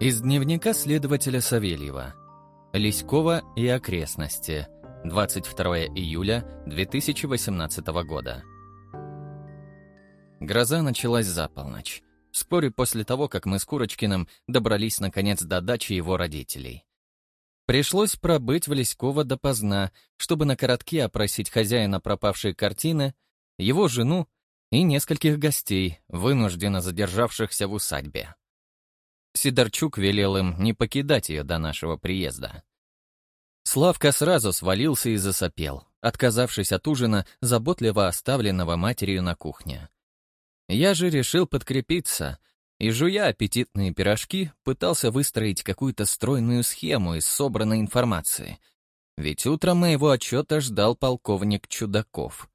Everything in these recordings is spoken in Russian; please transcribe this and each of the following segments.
Из дневника следователя Савельева. Лиськова и окрестности. 22 июля 2018 года. Гроза началась за полночь. Вскоре после того, как мы с Курочкиным добрались наконец до дачи его родителей. Пришлось пробыть в Лиськово допоздна, чтобы на коротке опросить хозяина пропавшей картины, его жену и нескольких гостей, вынужденно задержавшихся в усадьбе. Сидорчук велел им не покидать ее до нашего приезда. Славка сразу свалился и засопел, отказавшись от ужина, заботливо оставленного матерью на кухне. Я же решил подкрепиться и, жуя аппетитные пирожки, пытался выстроить какую-то стройную схему из собранной информации. Ведь утром моего отчета ждал полковник Чудаков.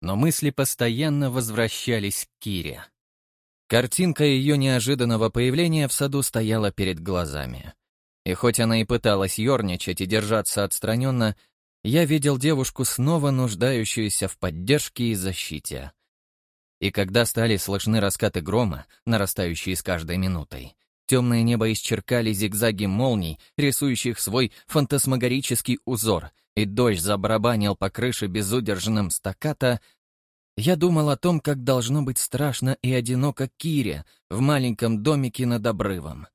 Но мысли постоянно возвращались к Кире. Картинка ее неожиданного появления в саду стояла перед глазами. И хоть она и пыталась ерничать и держаться отстраненно, я видел девушку снова нуждающуюся в поддержке и защите. И когда стали слышны раскаты грома, нарастающие с каждой минутой, темное небо исчеркали зигзаги молний, рисующих свой фантасмагорический узор, и дождь забарабанил по крыше безудержным стаката, я думал о том, как должно быть страшно и одиноко Кире в маленьком домике над обрывом.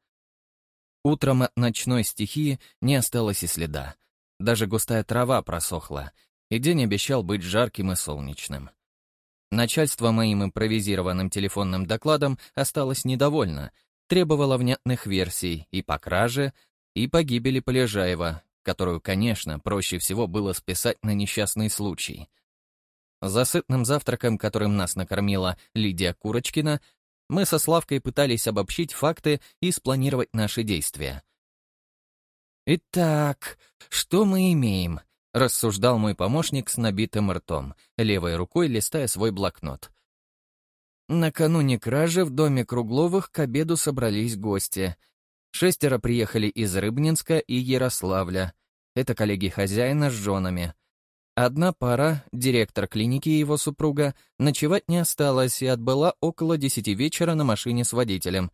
Утром от ночной стихии не осталось и следа. Даже густая трава просохла, и день обещал быть жарким и солнечным. Начальство моим импровизированным телефонным докладом осталось недовольно, требовало внятных версий и по краже, и по гибели Полежаева, которую, конечно, проще всего было списать на несчастный случай — за сытным завтраком, которым нас накормила Лидия Курочкина, мы со Славкой пытались обобщить факты и спланировать наши действия. «Итак, что мы имеем?» — рассуждал мой помощник с набитым ртом, левой рукой листая свой блокнот. Накануне кражи в доме Кругловых к обеду собрались гости. Шестеро приехали из Рыбнинска и Ярославля. Это коллеги хозяина с женами. Одна пара, директор клиники и его супруга, ночевать не осталась и отбыла около десяти вечера на машине с водителем.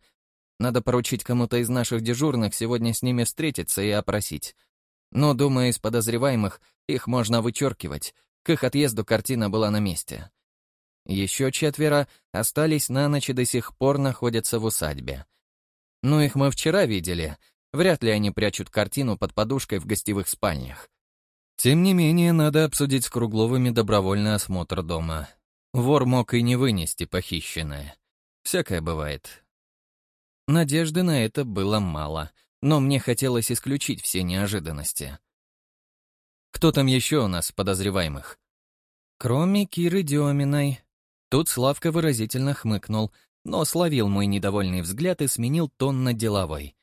Надо поручить кому-то из наших дежурных сегодня с ними встретиться и опросить. Но, думаю, из подозреваемых их можно вычеркивать. К их отъезду картина была на месте. Еще четверо остались на ночь и до сих пор находятся в усадьбе. Ну, их мы вчера видели. Вряд ли они прячут картину под подушкой в гостевых спальнях. Тем не менее, надо обсудить с Кругловыми добровольный осмотр дома. Вор мог и не вынести похищенное. Всякое бывает. Надежды на это было мало, но мне хотелось исключить все неожиданности. Кто там еще у нас подозреваемых? Кроме Киры Деминой. Тут Славка выразительно хмыкнул, но словил мой недовольный взгляд и сменил тон на деловой.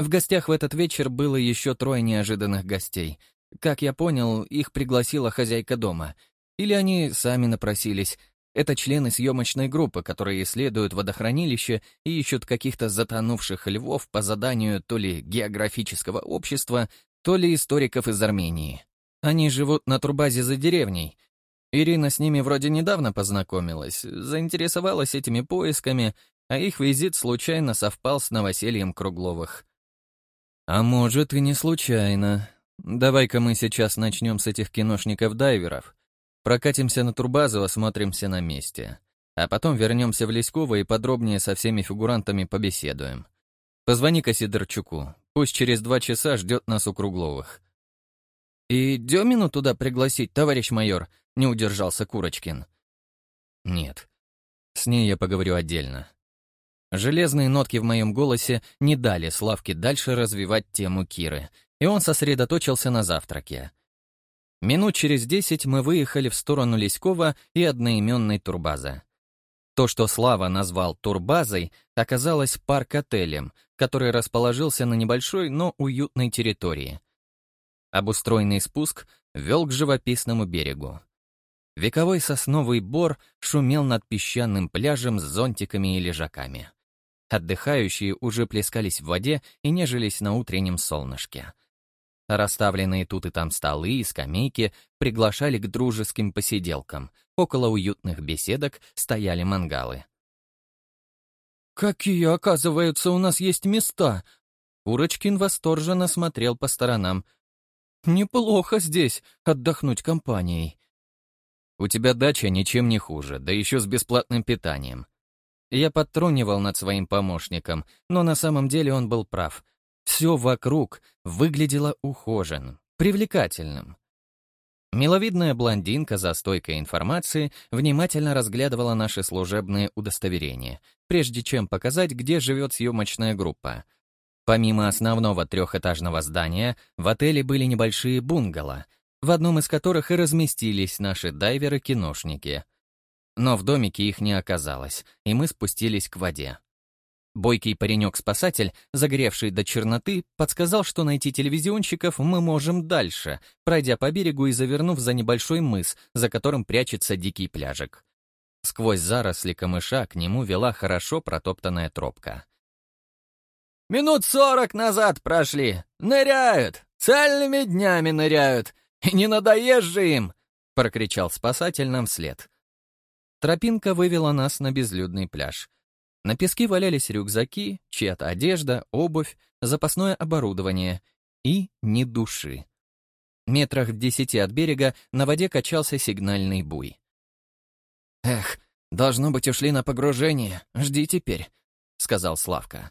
В гостях в этот вечер было еще трое неожиданных гостей, как я понял, их пригласила хозяйка дома. Или они сами напросились. Это члены съемочной группы, которые исследуют водохранилище и ищут каких-то затонувших львов по заданию то ли географического общества, то ли историков из Армении. Они живут на турбазе за деревней. Ирина с ними вроде недавно познакомилась, заинтересовалась этими поисками, а их визит случайно совпал с новосельем Кругловых. А может и не случайно. Давай-ка мы сейчас начнем с этих киношников-дайверов. Прокатимся на турбазу, осмотримся на месте. А потом вернемся в Леськово и подробнее со всеми фигурантами побеседуем. Позвони-ка Сидорчуку. Пусть через два часа ждет нас у Кругловых. «И Демину туда пригласить, товарищ майор?» — не удержался Курочкин. «Нет. С ней я поговорю отдельно». Железные нотки в моем голосе не дали Славке дальше развивать тему Киры, и он сосредоточился на завтраке. Минут через десять мы выехали в сторону Леськова и одноименной турбазы. То, что Слава назвал турбазой, оказалось парк-отелем, который расположился на небольшой, но уютной территории. Обустроенный спуск вел к живописному берегу. Вековой сосновый бор шумел над песчаным пляжем с зонтиками и лежаками. Отдыхающие уже плескались в воде и нежились на утреннем солнышке. Расставленные тут и там столы и скамейки приглашали к дружеским посиделкам. Около уютных беседок стояли мангалы. «Какие, оказывается, у нас есть места!» Курочкин восторженно смотрел по сторонам. «Неплохо здесь отдохнуть компанией». «У тебя дача ничем не хуже, да еще с бесплатным питанием». Я подтрунивал над своим помощником, но на самом деле он был прав. Все вокруг выглядело ухоженным, привлекательным. Миловидная блондинка за стойкой информации внимательно разглядывала наши служебные удостоверения, прежде чем показать, где живет съемочная группа. Помимо основного трехэтажного здания, в отеле были небольшие бунгало, в одном из которых и разместились наши дайверы-киношники. Но в домике их не оказалось, и мы спустились к воде. Бойкий паренек-спасатель, загревший до черноты, подсказал, что найти телевизионщиков мы можем дальше, пройдя по берегу и завернув за небольшой мыс, за которым прячется дикий пляжик. Сквозь заросли камыша к нему вела хорошо протоптанная тропка. «Минут сорок назад прошли! Ныряют! Цельными днями ныряют! И не надоешь же им!» — прокричал спасатель нам вслед. Тропинка вывела нас на безлюдный пляж — на песке валялись рюкзаки, чья-то одежда, обувь, запасное оборудование и ни души. Метрах в десяти от берега на воде качался сигнальный буй. «Эх, должно быть, ушли на погружение. Жди теперь», — сказал Славка.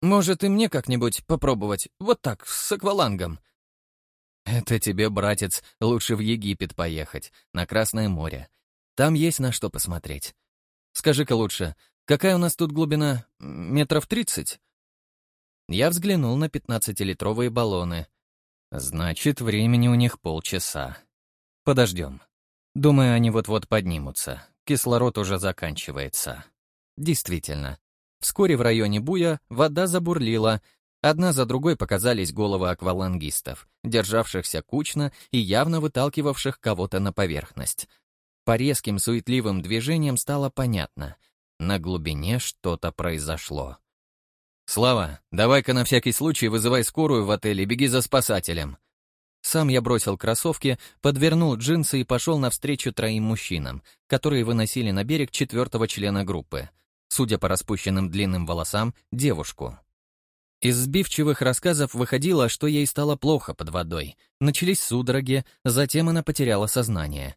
«Может, и мне как-нибудь попробовать, вот так, с аквалангом?» «Это тебе, братец, лучше в Египет поехать, на Красное море. Там есть на что посмотреть. Скажи-ка лучше, Какая у нас тут глубина? Метров тридцать?» Я взглянул на пятнадцатилитровые баллоны. Значит, времени у них полчаса. Подождем. Думаю, они вот-вот поднимутся. Кислород уже заканчивается. Действительно. Вскоре в районе Буя вода забурлила. Одна за другой показались головы аквалангистов, державшихся кучно и явно выталкивавших кого-то на поверхность. По резким суетливым движениям стало понятно — на глубине что-то произошло. «Слава, давай-ка на всякий случай вызывай скорую в отеле, беги за спасателем». Сам я бросил кроссовки, подвернул джинсы и пошел навстречу троим мужчинам, которые выносили на берег четвертого члена группы. Судя по распущенным длинным волосам, девушку. Из сбивчивых рассказов выходило, что ей стало плохо под водой. Начались судороги, затем она потеряла сознание.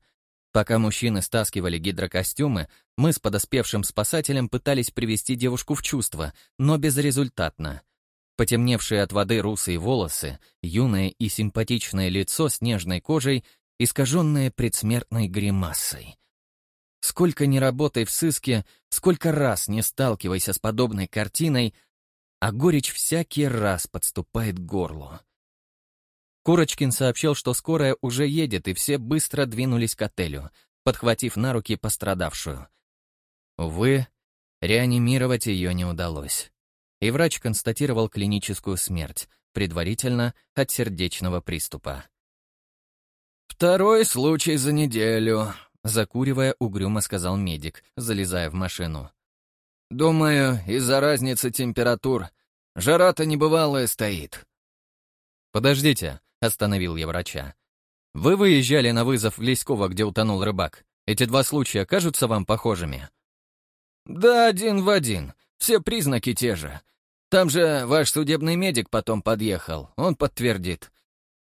Пока мужчины стаскивали гидрокостюмы, мы с подоспевшим спасателем пытались привести девушку в чувство, но безрезультатно. Потемневшие от воды русые волосы, юное и симпатичное лицо с нежной кожей, искаженное предсмертной гримасой. Сколько ни работай в сыске, сколько раз не сталкивайся с подобной картиной, а горечь всякий раз подступает к горлу. Курочкин сообщил, что скорая уже едет, и все быстро двинулись к отелю, подхватив на руки пострадавшую. Увы, реанимировать ее не удалось. И врач констатировал клиническую смерть, предварительно от сердечного приступа. «Второй случай за неделю», — закуривая угрюмо сказал медик, залезая в машину. «Думаю, из-за разницы температур. Жара-то небывалая стоит». «Подождите», — остановил я врача. «Вы выезжали на вызов в Леськово, где утонул рыбак. Эти два случая кажутся вам похожими?» «Да, один в один. Все признаки те же. Там же ваш судебный медик потом подъехал, он подтвердит.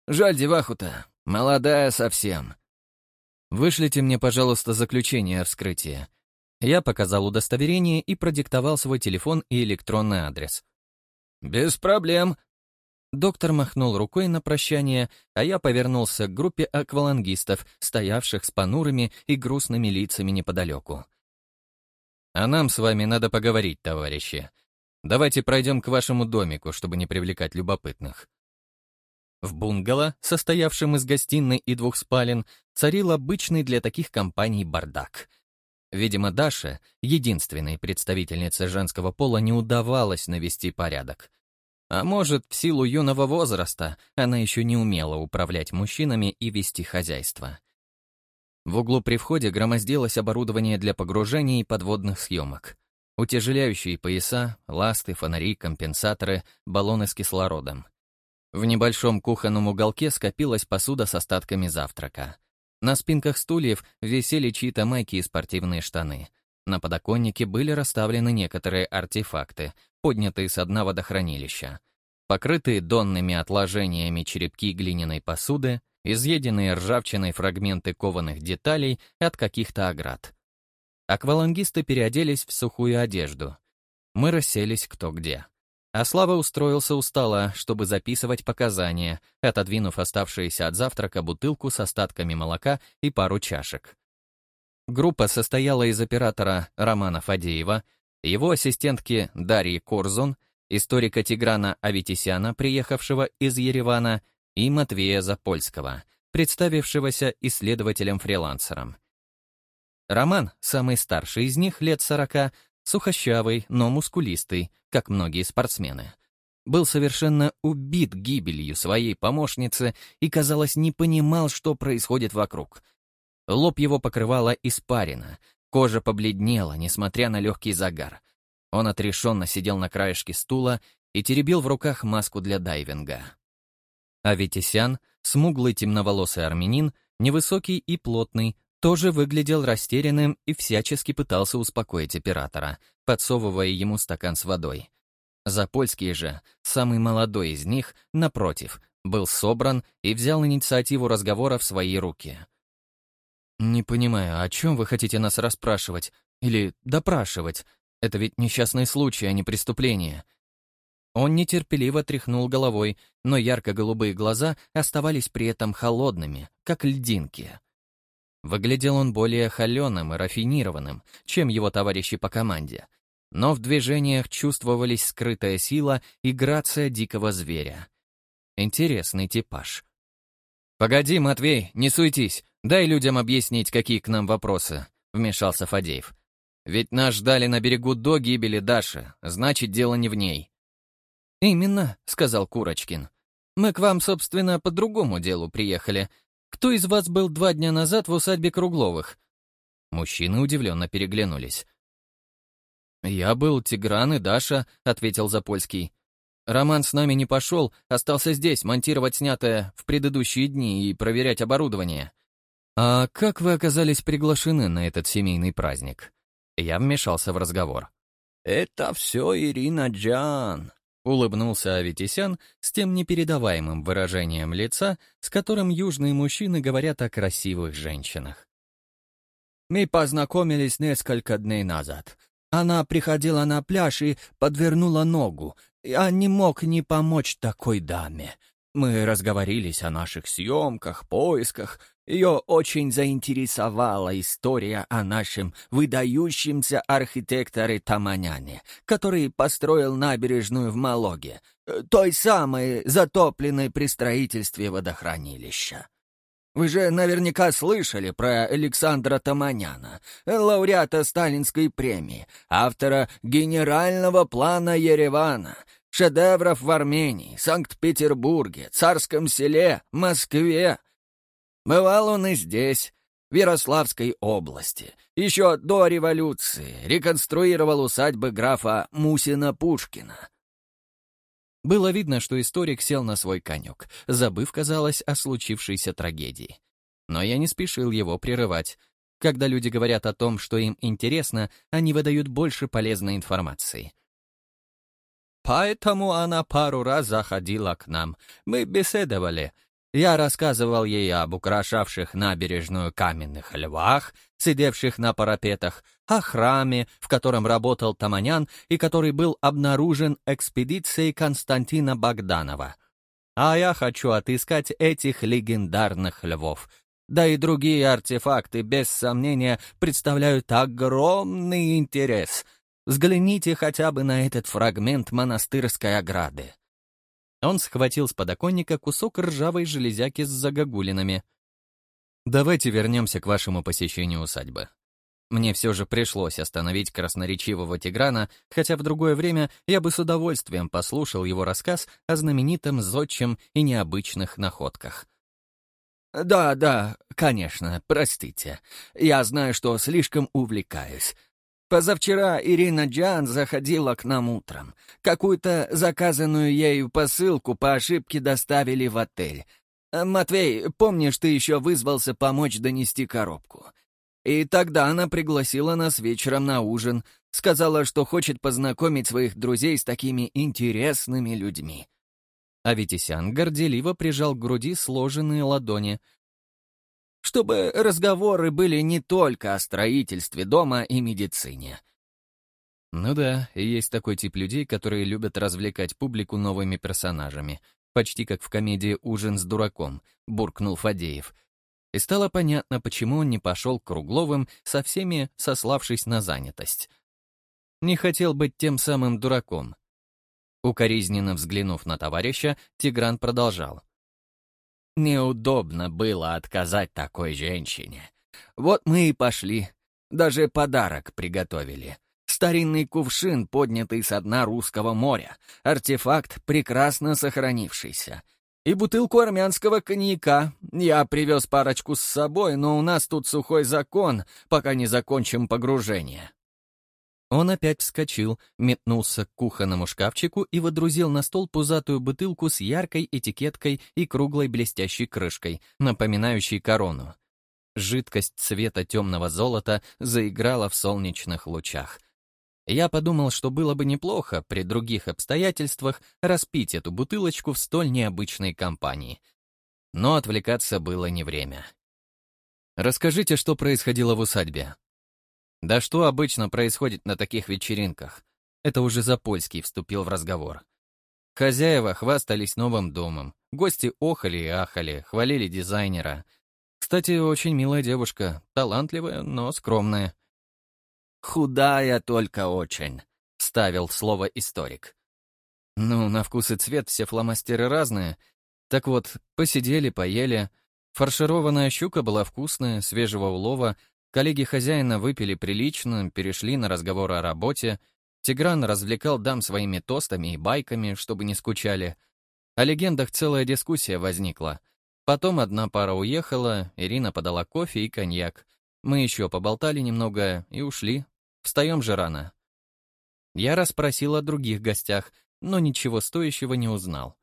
Жаль деваху-то, молодая совсем». «Вышлите мне, пожалуйста, заключение о вскрытии». Я показал удостоверение и продиктовал свой телефон и электронный адрес. «Без проблем», Доктор махнул рукой на прощание, а я повернулся к группе аквалангистов, стоявших с понурыми и грустными лицами неподалеку. «А нам с вами надо поговорить, товарищи. Давайте пройдем к вашему домику, чтобы не привлекать любопытных». В бунгало, состоявшем из гостиной и двух спален, царил обычный для таких компаний бардак. Видимо, Даше, единственной представительнице женского пола, не удавалось навести порядок — а может, в силу юного возраста она еще не умела управлять мужчинами и вести хозяйство. В углу при входе громоздилось оборудование для погружения и подводных съемок. Утяжеляющие пояса, ласты, фонари, компенсаторы, баллоны с кислородом. В небольшом кухонном уголке скопилась посуда с остатками завтрака. На спинках стульев висели чьи-то майки и спортивные штаны. На подоконнике были расставлены некоторые артефакты, поднятые с дна водохранилища. Покрытые донными отложениями черепки глиняной посуды, изъеденные ржавчиной фрагменты кованых деталей от каких-то оград. Аквалангисты переоделись в сухую одежду. Мы расселись кто где. А Слава устроился у стола, чтобы записывать показания, отодвинув оставшиеся от завтрака бутылку с остатками молока и пару чашек. Группа состояла из оператора Романа Фадеева, его ассистентки Дарьи Корзун, историка Тиграна Аветисяна, приехавшего из Еревана, и Матвея Запольского, представившегося исследователем-фрилансером. Роман, самый старший из них, лет сорока, Сухощавый, но мускулистый, как многие спортсмены. Был совершенно убит гибелью своей помощницы и, казалось, не понимал, что происходит вокруг. Лоб его покрывала испарина, кожа побледнела, несмотря на легкий загар. Он отрешенно сидел на краешке стула и теребил в руках маску для дайвинга. А Витисян, смуглый темноволосый армянин, невысокий и плотный, тоже выглядел растерянным и всячески пытался успокоить оператора, подсовывая ему стакан с водой. Запольский же, самый молодой из них, напротив, был собран и взял инициативу разговора в свои руки. «Не понимаю, о чем вы хотите нас расспрашивать? Или допрашивать? Это ведь несчастный случай, а не преступление». Он нетерпеливо тряхнул головой, но ярко-голубые глаза оставались при этом холодными, как льдинки. Выглядел он более холеным и рафинированным, чем его товарищи по команде. Но в движениях чувствовались скрытая сила и грация дикого зверя. Интересный типаж. «Погоди, Матвей, не суетись, дай людям объяснить, какие к нам вопросы», — вмешался Фадеев. «Ведь нас ждали на берегу до гибели Даши, значит, дело не в ней». «Именно», — сказал Курочкин. «Мы к вам, собственно, по другому делу приехали, кто из вас был два дня назад в усадьбе Кругловых?» Мужчины удивленно переглянулись. «Я был Тигран и Даша», — ответил Запольский. «Роман с нами не пошел, остался здесь монтировать снятое в предыдущие дни и проверять оборудование». «А как вы оказались приглашены на этот семейный праздник?» Я вмешался в разговор. «Это все Ирина Джан», Улыбнулся Аветисян с тем непередаваемым выражением лица, с которым южные мужчины говорят о красивых женщинах. «Мы познакомились несколько дней назад. Она приходила на пляж и подвернула ногу. Я не мог не помочь такой даме. Мы разговорились о наших съемках, поисках, ее очень заинтересовала история о нашем выдающемся архитекторе Таманяне, который построил набережную в Малоге, э, той самой затопленной при строительстве водохранилища. Вы же наверняка слышали про Александра Таманяна, лауреата Сталинской премии, автора генерального плана Еревана, шедевров в Армении, Санкт-Петербурге, Царском селе, Москве, Бывал он и здесь, в Ярославской области. Еще до революции реконструировал усадьбы графа Мусина-Пушкина. Было видно, что историк сел на свой конек, забыв, казалось, о случившейся трагедии. Но я не спешил его прерывать. Когда люди говорят о том, что им интересно, они выдают больше полезной информации. Поэтому она пару раз заходила к нам. Мы беседовали, я рассказывал ей об украшавших набережную каменных львах, сидевших на парапетах, о храме, в котором работал Таманян и который был обнаружен экспедицией Константина Богданова. А я хочу отыскать этих легендарных львов. Да и другие артефакты, без сомнения, представляют огромный интерес. Взгляните хотя бы на этот фрагмент монастырской ограды. Он схватил с подоконника кусок ржавой железяки с загогулинами. «Давайте вернемся к вашему посещению усадьбы». Мне все же пришлось остановить красноречивого Тиграна, хотя в другое время я бы с удовольствием послушал его рассказ о знаменитом зодчем и необычных находках. «Да, да, конечно, простите. Я знаю, что слишком увлекаюсь. Позавчера Ирина Джан заходила к нам утром. Какую-то заказанную ею посылку по ошибке доставили в отель. Матвей, помнишь, ты еще вызвался помочь донести коробку? И тогда она пригласила нас вечером на ужин, сказала, что хочет познакомить своих друзей с такими интересными людьми. А Витисян горделиво прижал к груди сложенные ладони. Чтобы разговоры были не только о строительстве дома и медицине. Ну да, есть такой тип людей, которые любят развлекать публику новыми персонажами. Почти как в комедии «Ужин с дураком», буркнул Фадеев. И стало понятно, почему он не пошел к Кругловым со всеми, сославшись на занятость. Не хотел быть тем самым дураком. Укоризненно взглянув на товарища, Тигран продолжал. «Неудобно было отказать такой женщине. Вот мы и пошли. Даже подарок приготовили. Старинный кувшин, поднятый со дна русского моря. Артефакт, прекрасно сохранившийся. И бутылку армянского коньяка. Я привез парочку с собой, но у нас тут сухой закон, пока не закончим погружение. Он опять вскочил, метнулся к кухонному шкафчику и водрузил на стол пузатую бутылку с яркой этикеткой и круглой блестящей крышкой, напоминающей корону. Жидкость цвета темного золота заиграла в солнечных лучах. Я подумал, что было бы неплохо при других обстоятельствах распить эту бутылочку в столь необычной компании. Но отвлекаться было не время. «Расскажите, что происходило в усадьбе», да что обычно происходит на таких вечеринках? Это уже Запольский вступил в разговор. Хозяева хвастались новым домом. Гости охали и ахали, хвалили дизайнера. Кстати, очень милая девушка, талантливая, но скромная. «Худая только очень», — ставил слово историк. Ну, на вкус и цвет все фломастеры разные. Так вот, посидели, поели. Фаршированная щука была вкусная, свежего улова, Коллеги хозяина выпили прилично, перешли на разговор о работе. Тигран развлекал дам своими тостами и байками, чтобы не скучали. О легендах целая дискуссия возникла. Потом одна пара уехала, Ирина подала кофе и коньяк. Мы еще поболтали немного и ушли. Встаем же рано. Я расспросил о других гостях, но ничего стоящего не узнал.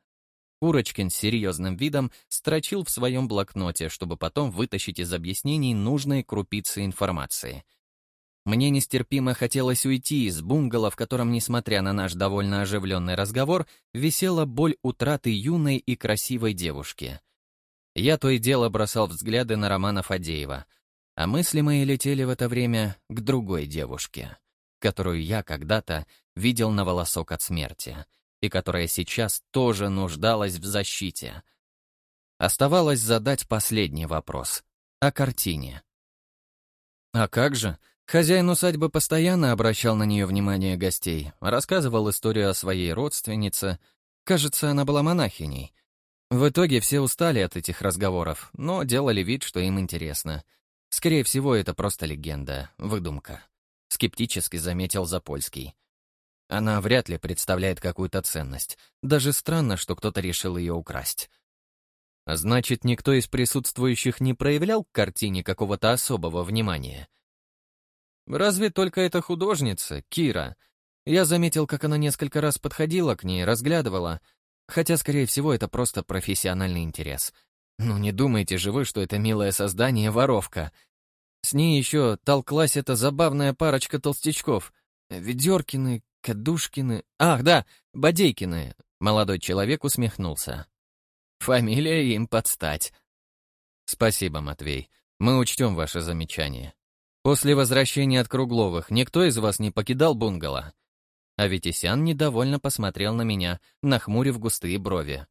Курочкин с серьезным видом строчил в своем блокноте, чтобы потом вытащить из объяснений нужные крупицы информации. Мне нестерпимо хотелось уйти из бунгало, в котором, несмотря на наш довольно оживленный разговор, висела боль утраты юной и красивой девушки. Я то и дело бросал взгляды на Романа Фадеева, а мысли мои летели в это время к другой девушке, которую я когда-то видел на волосок от смерти — и которая сейчас тоже нуждалась в защите. Оставалось задать последний вопрос — о картине. А как же? Хозяин усадьбы постоянно обращал на нее внимание гостей, рассказывал историю о своей родственнице. Кажется, она была монахиней. В итоге все устали от этих разговоров, но делали вид, что им интересно. Скорее всего, это просто легенда, выдумка. Скептически заметил Запольский. Она вряд ли представляет какую-то ценность. Даже странно, что кто-то решил ее украсть. Значит, никто из присутствующих не проявлял к картине какого-то особого внимания. Разве только эта художница, Кира. Я заметил, как она несколько раз подходила к ней, разглядывала. Хотя, скорее всего, это просто профессиональный интерес. Ну, не думайте же вы, что это милое создание — воровка. С ней еще толклась эта забавная парочка толстячков. Ведеркины, Кадушкины... Ах, да, Бодейкины. Молодой человек усмехнулся. Фамилия им подстать. Спасибо, Матвей. Мы учтем ваше замечание. После возвращения от Кругловых никто из вас не покидал бунгало? А Витисян недовольно посмотрел на меня, нахмурив густые брови.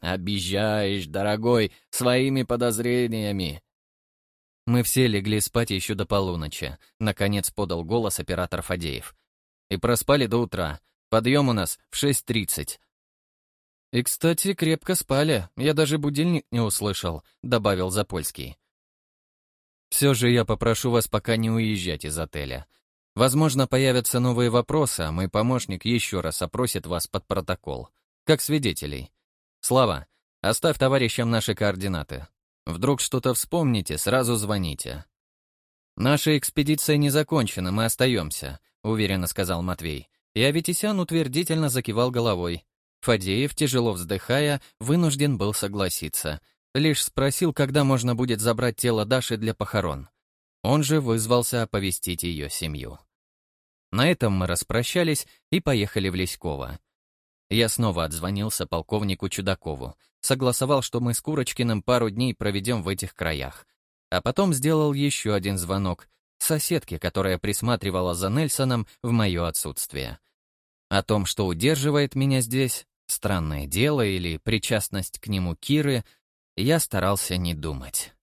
«Обижаешь, дорогой, своими подозрениями!» Мы все легли спать еще до полуночи, наконец подал голос оператор Фадеев и проспали до утра. Подъем у нас в 6.30. «И, кстати, крепко спали, я даже будильник не услышал», — добавил Запольский. «Все же я попрошу вас пока не уезжать из отеля. Возможно, появятся новые вопросы, а мой помощник еще раз опросит вас под протокол, как свидетелей. Слава, оставь товарищам наши координаты. Вдруг что-то вспомните, сразу звоните». «Наша экспедиция не закончена, мы остаемся уверенно сказал Матвей. И Аветисян утвердительно закивал головой. Фадеев, тяжело вздыхая, вынужден был согласиться. Лишь спросил, когда можно будет забрать тело Даши для похорон. Он же вызвался оповестить ее семью. На этом мы распрощались и поехали в Леськово. Я снова отзвонился полковнику Чудакову, согласовал, что мы с Курочкиным пару дней проведем в этих краях. А потом сделал еще один звонок соседке, которая присматривала за Нельсоном в мое отсутствие. О том, что удерживает меня здесь, странное дело или причастность к нему Киры, я старался не думать.